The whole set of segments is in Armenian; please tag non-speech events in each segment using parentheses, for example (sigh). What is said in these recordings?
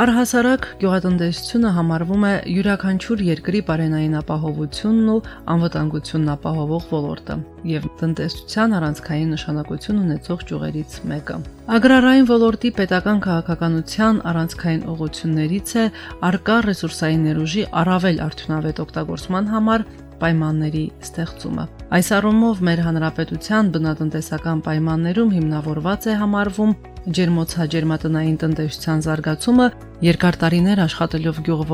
Առհասարակ գյուղատնտեսությունը համարվում է յուրաքանչյուր երկրի բարենային ապահովությունն ու անվտանգությունն ապահովող ոլորտը եւ տնտեսության առանցքային նշանակություն ունեցող ճյուղերից մեկը։ Ագրարային ոլորտի պետական քաղաքականության առանցքային ուղղություններից է արկա ռեսուրսային ներուժի առավել արդյունավետ օգտագործման համար պայմանների ստեղծումը։ Այս առումով մեր հանրապետության բնատնտեսական պայմաններում հիմնավորված է համարվում ջերմոցա-ջերմատնային տնտեսության զարգացումը երկար տարիներ աշխատելով գյուղ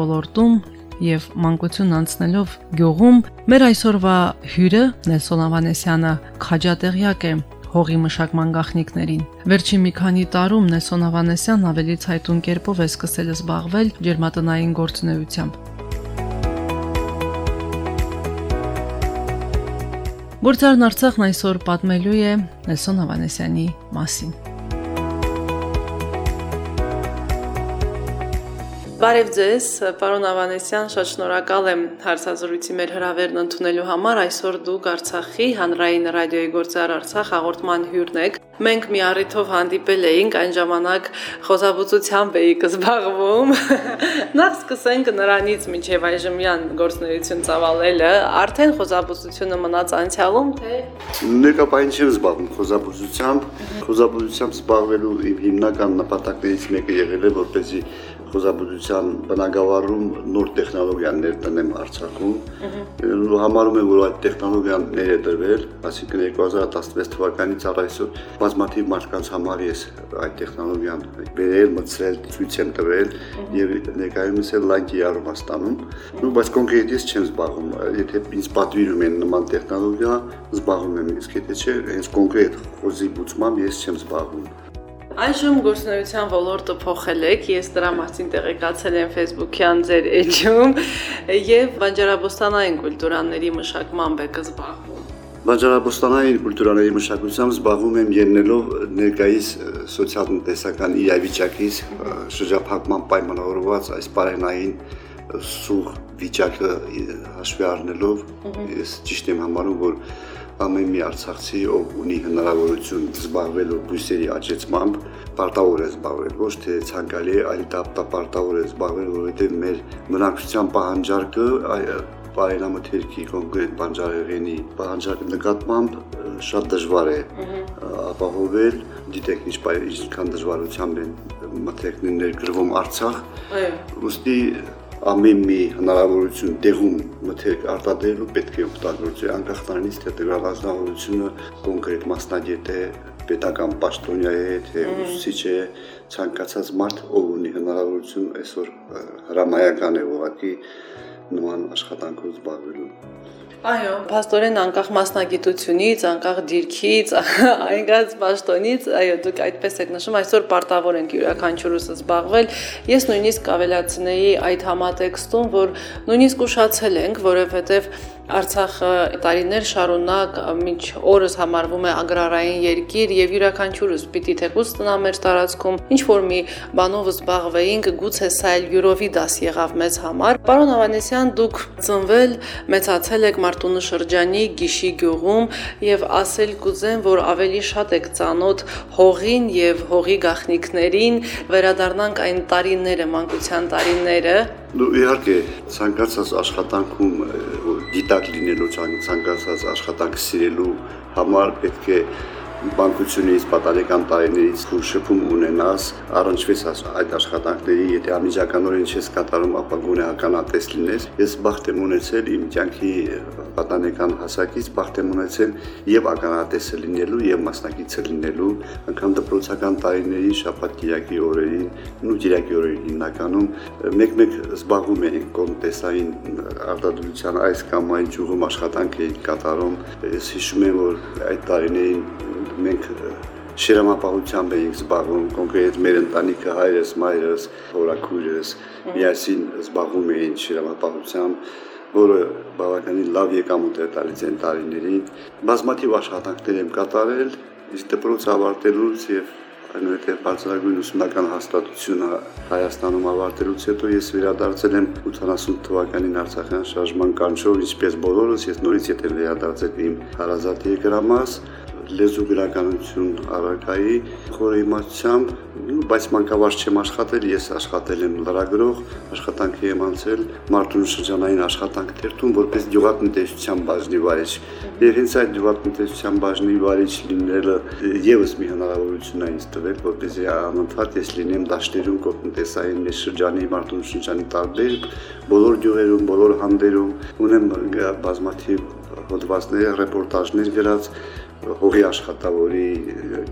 եւ մանկություն անցնելով գյուղում մեր այսօրվա հյուրը Նելսոն Ավանեսյանը քաջատեղյակ է հողի մշակման գաղտնիքներին։ Վերջին մի քանի տարում Նեսոն Ավանեսյան ավելի ցայտուն կերպով է սկսել զբաղվել ջերմատնային գործունեությամբ։ Գործարն Արցախն այսօր պատմելու է Նեսոն Ավանեսյանի մասին։ Բարև ձեզ, պարոն Ավանեսյան, շատ շնորհակալ եմ հարցազրույցի մեր հրավերն ընդունելու համար։ Այսօր դուք Արցախի հանրային ռադիոյի գործար Արցախ հաղորդման հյուրն եք։ Մենք մի առիթով հանդիպել էինք, այն ժամանակ խոզաբուծությամբ էի կզբաղվում։ (laughs) Նախ սկսենք նրանից մինչև այժմյան գործնեություն ծավալելը, արդեն խոզաբուծությունը մնաց անցյալում, թե Ներկայացին չեմ զբաղվում խոզաբուծությամբ։ Խոզաբուծությամբ զբաղվելու հիմնական նպատակներից մեկը եղել է որպեսզի խոզաբուծության բնագավառում նոր տեխնոլոգիաներ տնեմ Արցախում։ Ու համարում եմ, որ այդ տեխնոլոգիան ներդրվել, այսինքն 2016 թվականից առ այսօր բազմաթիվ մարդկանց համար ես այդ տեխնոլոգիան բերել, մտցրել, ցույց եմ տվել եւ ներկայումս էլ լայն կիրառում ստանում։ Ու բայց կոնկրետ ես չեմ զբաղվում, եթե ինձ պատվիրում են նման տեխնոլոգիա, զբաղվում եմ, իսկ եթե չէ, հենց կոնկրետ խոզի բուծմամբ ես չեմ զբաղվում։ Այժմ գործնական ոլորտը փոխել եք, ես դրա մասին տեղեկացել եմ Facebook-յան ձեր էջում եւ բանջարաբոստանային կուլտուրաների մշակմամբ եք զբաղվում։ Բանջարաբոստանային կուլտուրաների մշակությամբ զբաղվում եմ ելնելով ներկայիս սոցիալ-տնտեսական իրավիճակից շրջափակման պայմանավորված այս բարենային սուղ վիճակը հաշվի առնելով ես ճիշտ եմ համարում, որ ամեն մի արցախցի, ով ունի հնարավորություն զբաղվելու բույսերի աճեցմամբ, պարտավոր է զբաղվել, ոչ թե ցանկալի է, այլ տապտապարտավոր է զբաղվել, որովհետև մեր բնակչության պահանջարկը բարենամթերքի կոնկրետ բանջարեղենի պահանջարկի նկատմամբ շատ դժվար է ապահովել, դիտեք ինչ ինչքան դժվարությամբ են մթերքներն ներգրվում Արցախ։ Այո։ Ոստի ամեն մի հնարավորություն տեղում մթերք արտադրելու պետք է օգտագործել անկախ նրանից թե դրա ազնվությունը կոնկրետ մասնագետ է պետական պաշտոնյա է թե ուսուցիչ է ցանկացած մարդ ով ունի հնարավորություն այսօր հրամայական է ուղղակի նման աշխատանքով զբաղվելու Այո, աստորեն անկախ մասնագիտությունից, անկախ դիրքից, (laughs) այնքան պաշտոնից, այո, դուք այդպես եք նշում, այսօր պարտավոր ենք յուրաքանչյուրս զբաղվել։ Ես նույնիսկ կավելացնեի այդ համատեքստում, որ նույնիսկ ուշացել ենք, որովհետև Արցախը տարիներ շարունակ մինչ օրս համարվում է ագրարային երկիր եւ յուրաքանչյուրս պիտի թեկուս տնամեր տարածքում ինչ որ մի բանով զբաղվեինք, գուցե սա էլ յուրովի դաս եղավ մեզ համար։ Պարոն Ավանեսյան, դուք ծնվել, մեծացել եք Մարտունու շրջանի Գիշի գյուղում եւ ասել կուզեմ, որ ավելի շատ եք ծանոթ հողին եւ հողի գաղտնիքներին, վերադառնանք այն տարիները, մանկության տարիները, Դու իհարկե ցանկացած աշխատանքում գիտակ լինելու ցանկացած աշխատանք սիրելու համար պետք է բանկությունից պատահական տարիներից շփում ունենաս, առնչվես այդ աշխատանքների, եթե ամիջականորեն չես կատարում, ապա գոնե ականատես լինես։ Ես բախտ եմ ունեցել իմ կյանքի պատանեկան հասակից, բախտ եմ ունեցել եւ ականատեսը լինելու եւ մասնակիցը լինելու, անգամ դպրոցական տարիների շաբաթ կիրակի օրերին, նու կիրակի օրերին հիմնականում մեկ-մեկ զբաղվում էինք կոմտեսային արտադրության այս կամ այն ճյուղում աշխատանք էինք կատարում։ Ես հիշում եմ, որ այդ տարիներին մենք շերամապահությամբ էինք զբաղվում, կոնկրետ մեր ընտանիքը, հայրս, մայրս, հորաքույրս միասին զբաղվում էին շերամապահությամբ, որը բավականին լավ եկամուտ է տալիս այն տարիներին։ Բազմաթիվ աշխատանքներ եմ կատարել, իսկ դպրոց ավարտելուց եւ այնուհետև բարձրագույն ուսումնական հաստատությունը Հայաստանում ավարտելուց հետո ես վերադարձել եմ 80 թվականին Արցախյան շարժման կանչով, ինչպես բոլորս, ես նորից եթե վերադարձել իմ հարազատ երկրամաս, լեզու գրականություն առարկայի խորը իմացությամբ, բայց մանկավարժ չեմ աշխատել, ես աշխատել եմ լրագրող, աշխատանքի եմ անցել Մարտունի շրջանային աշխատանք թերթում որպես գյուղատնտեսության բաժնի վարիչ։ Եվ հենց այդ գյուղատնտեսության բաժնի վարիչ լինելը եւս մի հնարավորություն է ինձ տվել, որպեսզի անընդհատ ես լինեմ դաշտերում կոտնտեսային մեր շրջանի Մարտունի շրջանի տարբեր բոլոր գյուղերում, բոլոր հանդերում ունեմ բազմաթիվ հոդվածներ, ռեպորտաժներ գրած հողի աշխատավորի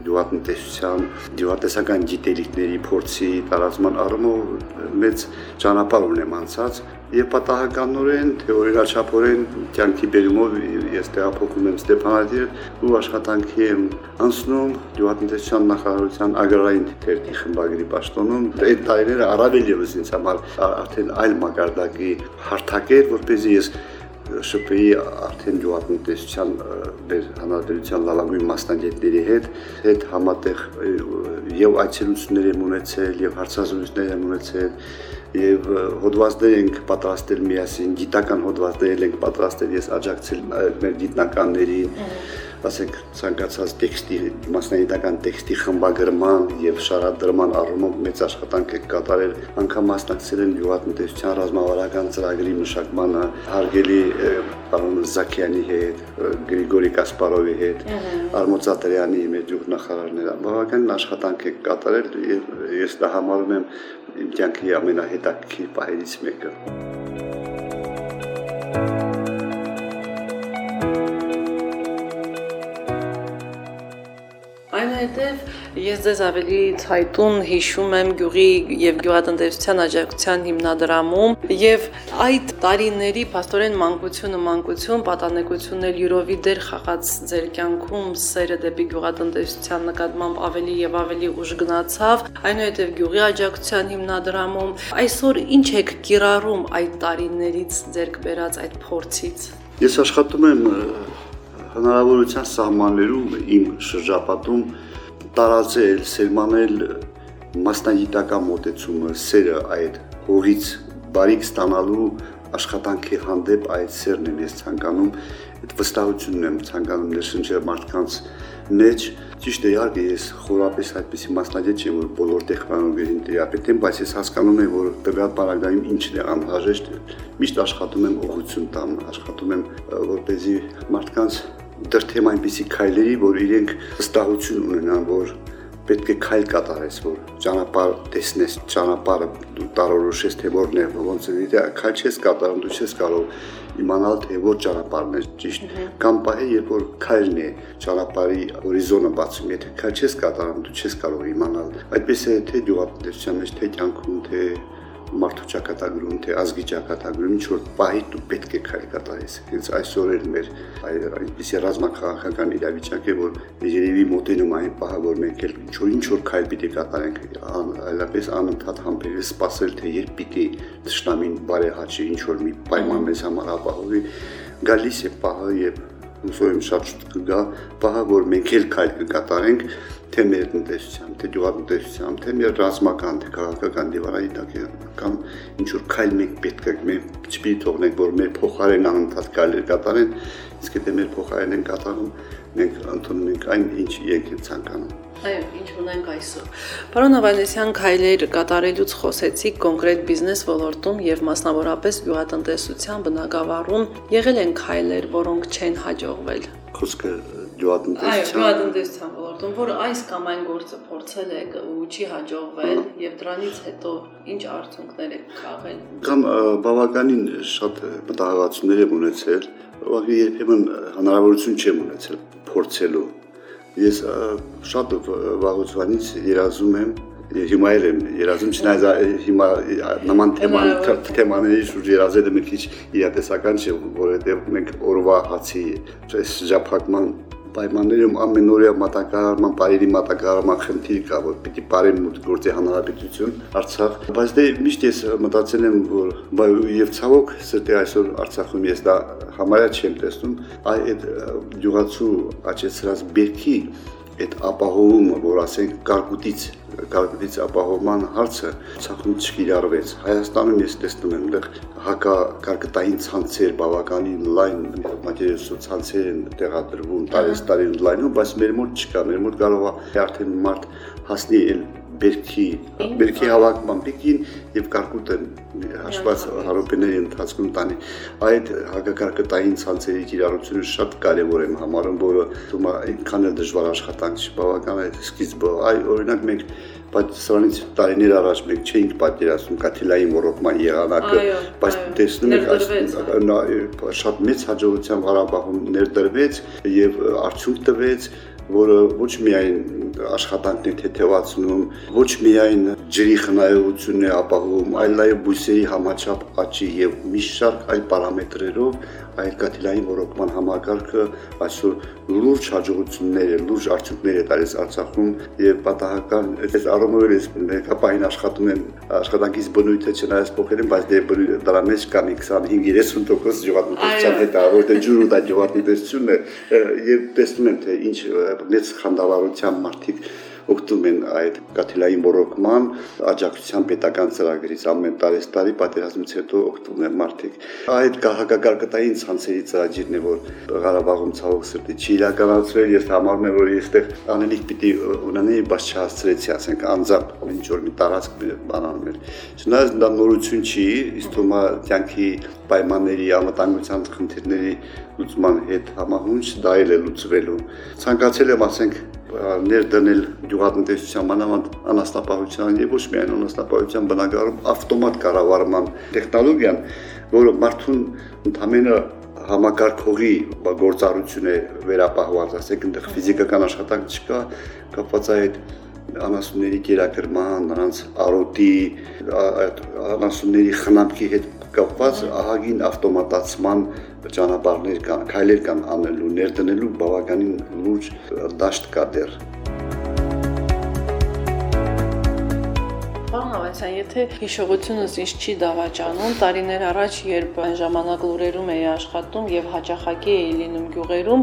գյուղատնտեսության, գյուղատնտեսական գիտելիքների փորձի տարածման առումով մեծ ճանապարհ ունեմ անցած եւ պատահականորեն թե օրինաչափորեն կյանքի բերումով ես տեղափոխվում եմ Ստեփանադիր ու աշխատանքի եմ անցնում գյուղատնտեսության նախարարության agrarային թերթի խմբագրի պաշտոնում այդ տարիները առավել եւս ինձ համար արդեն այլ մակարդակի հարթակ էր որպեսզի ես ՇՊ-ի արդեն գյուղատնտեսության մեր հանրապետության լավագույն մասնագետների հետ հետ համատեղ եւ այցելություններ եմ ունեցել եւ հարցազրույցներ եմ ունեցել եւ հոդվածներ ենք պատրաստել միասին գիտական հոդվածներ ենք պատրաստել ես աջակցել մեր գիտնականներին ասենք ցանկացած տեքստի մասնագիտական տեքստի խմբագրման եւ շարադրման առումով մեծ աշխատանք է կատարել անգամ մասնակցել են յուղատնտեսության ռազմավարական ծրագրի մշակմանը հարգելի պարոն Զաքյանի հետ, Գրիգորի Կասպարովի հետ, Արմոծ Ատրյանի մեր յուղ նախարարները բավականին աշխատանք է կատարել եւ ես դա համարում եմ իմ կյանքի ամենահետաքրքիր պահերից մեկը։ ես ձեզ ավելի ցայտուն հիշում եմ գյուղի եւ գյուղատնտեսության աջակցության հիմնադրամում եւ այդ տարիների աստորեն մանկությունը մանկություն պատանեկությունն էլ յուրովի դեր խաղաց ձեր կյանքում սերը դեպի գյուղատնտեսության նկատմամբ ավելի եւ ավելի ուժ գնացավ այնուհետև գյուղի աջակցության հիմնադրամում այսօր ինչ եք կիրառում այդ տարիներից ձեր կբերած այդ փորձից Ես աշխատում եմ հնարավորության սահմաններում իմ շրջապատում տարածել, սերմանել մասնագիտական մոտեցումը, սերը այդ հողից բարիք ստանալու աշխատանքի հանդեպ այդ սերն եմ ես ցանկանում, այդ վստահությունն եմ ցանկանում ներշնչել մարդկանց մեջ ճիշտ է իհարկե ես խորապես այդպեսի մասնագետ չեմ որ բոլոր տեխնոլոգիային տիրապետեմ բայց ես հասկանում եմ որ տվյալ բaragայում ինչն է անհրաժեշտ միշտ աշխատում եմ ուղղություն տամ աշխատում եմ որպեսզի մարդկանց դրթեմ այնպիսի քայլերի, որ իրենք վստահություն ունենան, որ պետք է քայլ կատարես, որ ճանապարհ տեսնես, ճանապարհը դու տարորոշես թե որն է, ոնց է, եթե քայլ չես կատարում, դու չես կարող իմանալ թե որ ճանապարհն է ճիշտ։ Կամ պահի, երբ որ քայլն է ճանապարհի հորիզոնը բացում, եթե քայլ չես կատարում, դու չես կարող իմանալ։ Այդպես է թե գյուղատնտեսության մեջ, թե կյանքում, թե մարդու ճակատագրում, թե ազգի ճակատագրում ինչ որ պահի դու պետք է քարեկատարես։ Հենց այսօր էլ մեր այնպիսի ռազմաքաղաքական իրավիճակ է, որ երևի մոտենում այն պահը, որ մենք էլ ինչ որ ինչ որ քայլ պիտի կատարենք, այլապես անընդհատ համբերել սպասել, թե երբ պիտի ճշտամին բարեհաճի ինչ որ մի պայման մեզ համար ապահովի։ Գալիս է պահը եւ հուսով եմ շատ շուտ կգա պահը, որ մենք էլ քայլ կկատարենք, թե մեր տնտեսությամբ, թե գյուղատնտեսությամբ, թե մեր ռազմական, թե քաղաքական դիվարայիտակյան կամ ինչ որ քայլ մենք պետք է մենք չպիտի թողնենք, որ մեր փոխարեն անընդհատ քայլեր կատարեն, իսկ եթե մեր փոխարեն են կատարում, մենք ընդունում ենք այն, ինչ են ցանկանում։ Այո, ինչ ունենք այսօր։ Պարոն Ավանեսյան, քայլեր կատարելուց խոսեցիք կոնկրետ բիզնես ոլորտում եւ մասնավորապես գյուղատնտեսության բնակավարում եղել են քայլեր, որոնք չեն հաջողվել։ Խոսքը գյուղատնտեսության։ Այո, գյուղատնտեսության ոլորտում, որ այս կամ այն գործը փորձել եք ու չի հաջողվել եւ դրանից հետո ինչ արդյունքներ եք քաղել։ Կամ բավականին շատ մտահղացումներ եմ ունեցել, ուղղակի երբեմն հնարավորություն չեմ ունեցել փորձելու։ Ես շատ վաղուց երազում եմ հիմա էլ եմ երազում չնայած հիմա նման թեման թեմաների շուրջ երազելը մի քիչ իրատեսական չէ որովհետև մենք օրվա հացի այս ժափակման պայմաններում ամենօրյա մատակարարման, բարերի մատակարարման խնդիր կա, որ պիտի բարեն մուտ գործի հանրապետություն Արցախ, բայց դե միշտ ես մտածել եմ, որ եւ ցավոք սրտի այսօր Արցախում ես դա համարյա չեմ տեսնում, այ այդ յուղացու աճեցրած բերքի այդ ապահովումը, որ ասենք կարկուտից կարգից ապահովման հարցը ցախում չկիրառվեց։ Հայաստանում ես տեսնում եմ այդտեղ հակակարգտային ցանցեր բավականին լայն մատերիալսու ցանցեր են տեղադրվում տարես տարի լայնում, բայց մեր մոտ չկա։ Մեր մոտ կարող է արդեն մարդ հասնի բերքի բերքի հավաքման պիկին եւ կարկուտը հաշված հարոպեների ընթացքում տանի այդ հակակարկտային ցանցերի կիրառությունը շատ կարեւոր եմ համարում որը թվում է այնքան էլ դժվար աշխատանք չի բավական է սկիզբը այ օրինակ մենք բայց սրանից տարիներ առաջ մենք չէինք պատկերացնում կաթիլայի մոռոգման եղանակը, բայց տեսնում եք շատ մեծ հաջողությամբ Ղարաբաղում ներդրվեց եւ արդյունք տվեց որը ոչ միայն աշխատանքն է թեթևացնում, ոչ միայն ջրի խնայողությունն է ապահովում, այլ նաև բույսերի համաչափ աճի եւ մի շարք այլ պարամետրերով այդ կաթիլային ռոռոկման համակարգը այսօր լուրջ հաջողություններ է, լուրջ արդյունքներ է տալիս Արցախում եւ պատահական այս առումով ես մեկապային աշխատում եմ աշխատանքից բնույթը չնայած փոխել եմ, բայց դե դրա մեջ կա մի 25-30% ջոկատության հետ, որտեղ ջուրը դա ջոկատիպեսությունն է եւ տեսնում եմ թե ինչ մեծ խանդավառությամբ մարդիկ օգտվում են այդ կաթիլային ռոռոկման աջակցության պետական ծրագրից ամեն տարես տարի պատերազմից հետո օգտվում են մարդիկ։ Այդ հակակարգտային ցանցերի ծրագիրն է, որ Ղարաբաղում ցավոք սրտի չի իրականացվել, ես համարում եմ, որ այստեղ անելիք պիտի ունենայի, բայց չհասցրեցի, ասենք, անձամբ ինչ որ մի տարածք բանանում էր։ Չնայած դա նորություն չի, իսկ թվում է կյանքի պայմանների, անվտանգության խնդիրների լուծման հետ համահունչ դա էլ է լուծվելու։ Ցանկացել եմ, ասենք, ներդնել գյուղատնտեսության մանավանդ անաստապահության եւ ոչ միայն անաստապահության բնակարարում ավտոմատ կառավարման տեխնոլոգիան, որը մարդուն ընդհանրապես համակարգողի գործառություն է վերապահված, ասենք այնտեղ ֆիզիկական աշխատանք չկա, կապված է այդ անասունների կերակրման, նրանց արոտի, անասունների խնամքի հետ կապված ահագին ավտոմատացման ճանապարհներ կան, քայլեր կան անելու, ներդնելու բավականին լուրջ դաշտ կա դեռ։ Հովանեսյան, եթե հիշողությունս ինձ չի դավաճանում, տարիներ առաջ, երբ այն ժամանակ լուրերում էի աշխատում եւ հաճախակի էի լինում գյուղերում,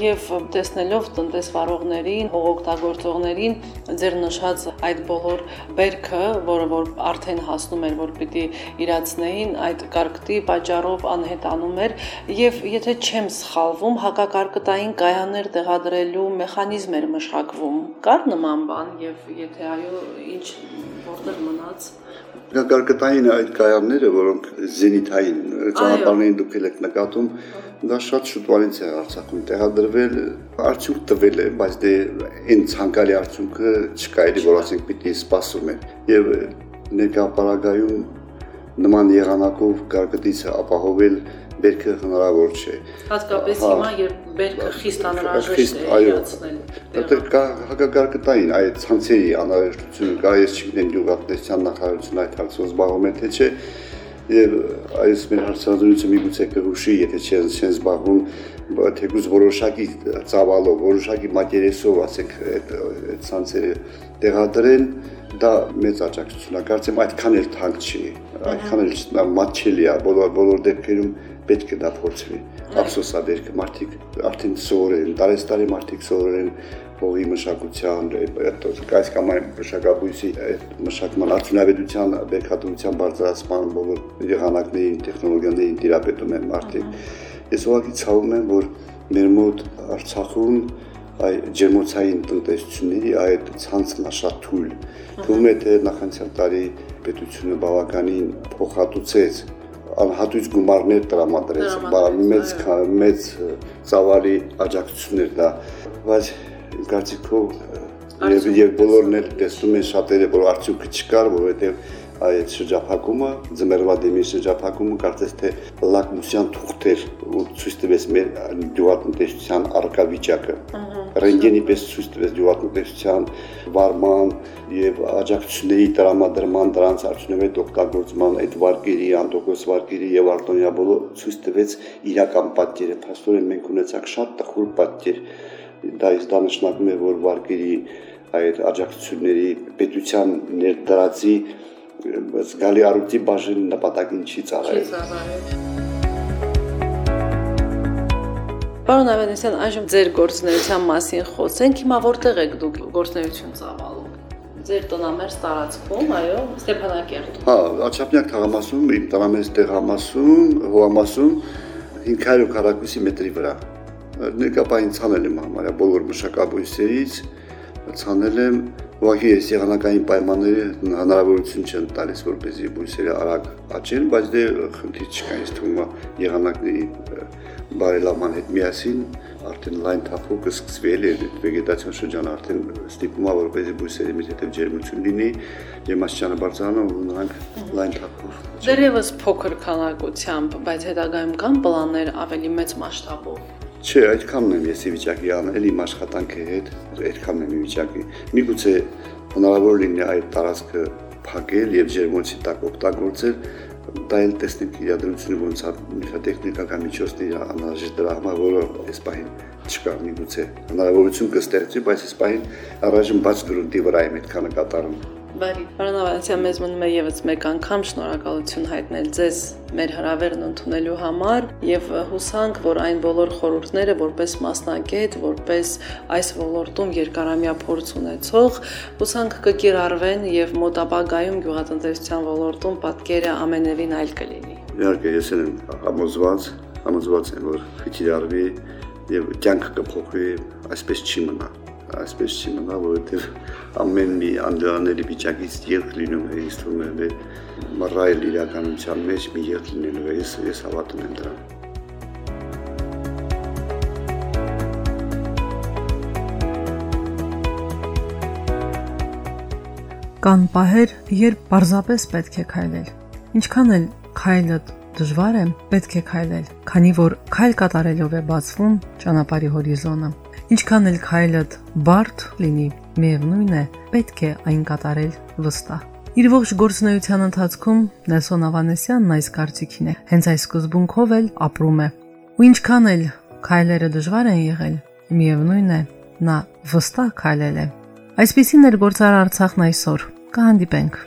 եւ տեսնելով տնտեսվարողներին, հողօգտագործողներին ձեր նշած այդ բոլոր բերքը, որը որ արդեն հասնում էր, որ պիտի իրացնեին, այդ կարկտի պատճառով անհետանում էր եւ եթե չեմ սխալվում, հակակարկտային կայաններ տեղադրելու մեխանիզմ էր մշակվում։ Կար նման բան եւ եթե այո, ինչ որտեղ մնաց Գարգտային այդ կայանները, որոնք զենիթային ճանապարհներին դուք եք նկատում, դա շատ շուտվանից է Արցախում տեղադրվել, արդյունք տվել է, բայց դե այն ցանկալի արդյունքը չկա, էլի որ ասենք պիտի սպասում են։ Եվ ներկա պարագայում նման եղանակով գարգտից ապահովել բերքը հնարավոր չէ։ Հատկապես հիմա երբ բերքը խիստ անհրաժեշտ է իրացնել։ Այդտեղ կա հակակարգտային այդ ցանցերի անհրաժեշտություն կա, ես չգիտեմ գյուղատնտեսության նախարարությունը այդ հարցով զբաղվում է թե չէ, եւ այս մեր հարցազրույցը միգուցե կհուշի, եթե չեն չեն զբաղվում թեկուզ որոշակի ծավալով, որոշակի մատերիալով, ասենք, այդ այդ ցանցերը տեղադրեն, դա մեծ աջակցություն է։ Կարծեմ այդքան էլ թանկ չի, այդքան էլ մատչելի է բոլոր բոլոր դեպքերում պետք է դա փորձվի։ Ափսոսա դերքը մարդիկ արդեն սովորել են, տարես տարի մարդիկ սովորել են հողի մշակության, այս կամ այն մշակաբույսի մշակման արդյունավետության, բերքատվության բարձրացման բոլոր եղանակներին, տեխնոլոգիաներին տիրապետում են մարդիկ։ Ես ուղղակի ցավում եմ, որ մեր մոտ Արցախում այ ջերմոցային տնտեսությունների այդ ցանցն է շատ թույլ։ Թվում է թե նախանցյալ տարի պետությունը բավականին փոխհատուցեց անհատույց գումարներ տրամադրեց, մեծ մեծ ծավալի աջակցություններ դա, բայց կարծիքով եւ եւ բոլորն էլ տեսնում են շատերը, որ արդյունքը չկար, որովհետեւ այդ շրջափակումը, ձմեռվա դեմի շրջափակումը կարծես թե լակմուսյան թուղթեր ու ցույց տվեց մեր գյուղատնտեսության արկա վիճակը։ Ռենտգենի պես ցույց տվեց գյուղատնտեսության վարման եւ աջակցությունների տրամադրման դրանց արդյունավետ օգտագործման այդ վարկերի, անդոկոս վարկերի եւ արտոնյա բոլոր ցույց տվեց իրական պատկերը։ Փաստորեն մենք ունեցանք շատ տխուր պատկեր։ Դա իսկ դա նշանակում է, որ վարկերի այդ աջակցությունների պետության ներդրածի զգալի առույցի բաժին նպատակին չի ծառայել։ Չի ծառայել։ Պարոն Ավանեսյան, այժմ ձեր գործունեության մասին խոսենք։ Հիմա որտեղ եք դուք գործունեություն ծավալում։ Ձեր տնամերձ տարածքում, այո, Ստեփանակերտում։ Հա, Աչափնյակ թաղամասում, իմ տնամերձ տեղամասում, հողամասում 500 քառակուսի մետրի վրա։ Ներկապային ցանել եմ համարյա բոլոր մշակաբույսերից, ցանել եմ Ուղղակի այս եղանակային պայմանները հնարավորություն չեն տալիս, որպեսզի բույսերը արագ աճեն, բայց դե խնդիր չկա, ինձ թվում է եղանակների բարելավման հետ միասին արդեն լայն թափով կսկսվի էլի վեգետացիոն շրջանը արդեն ստիպում է որպեսզի բույսերի մեջ հետև ջերմություն լինի եւ մասճանը բարձրանա ու նրանք լայն թափով Դերևս փոքր քանակությամբ, բայց հետագայում կան պլաններ ավելի մեծ մասշտաբով Չէ, այդքանն եմ ես ի վիճակի անել իմ աշխատանքի հետ, այդքանն եմ ի վիճակի։ Միգուցե հնարավոր լինի այդ տարածքը փակել եւ ջերմոցի տակ օգտագործել, դա էլ տեսնենք իրադրությունը ոնց է միջատեխնիկական միջոցների անհրաժեշտ դրա համար, որը այս պահին չկա միգուցե հնարավորություն կստեղծի, բայց այս պահին առայժմ բաց գրունտի վրա եմ այդքանը կատարում։ Բարի, Ավանեսյան, մեզ մնում է եւս մեկ անգամ շնորհակալություն հայտնել ձեզ մեր հրավերն ընդունելու համար եւ հուսանք, որ այն բոլոր խորհուրդները, որպես մասնագետ, որպես այս ոլորտում երկարամյա փորձ ունեցող, հուսանք կկիրառվեն եւ մոտապագայում գյուղատնտեսության ոլորտում պատկերը ամենևին այլ կլինի։ Իհարկե, ես եմ համոզված, համոզված եմ, որ կկիրառվի եւ կյանքը կփոխվի, այսպես չի մնա այսպես չի մնա, որովհետև ամեն մի անդրանալի վիճակից երկ լինում է, ինձ թվում է մեր մռայլ իրականության մեջ մի երկ լինելու է, ես ես հավատում եմ դրան։ Կան պահեր, երբ պարզապես պետք է քայլել։ Ինչքան էլ քայլը դժվար է, պետք է քայլել, քանի որ քայլ կատարելով է բացվում ճանապարհի հորիզոնը։ Ինչքան էլ քայլդ բարդ լինի, միևնույն է, պետք է այն կատարել վստահ։ Իր ողջ գործունեության ընթացքում Նելսոն Ավանեսյանն այս կարծիքին է։ Հենց այս սկզբունքով էլ ապրում է։ Ու ինչքան էլ քայլերը դժվար են եղել, միևնույն է, նա վստահ քայլել է։ Այսպեսին էր գործար Արցախն այսօր։ Կհանդիպենք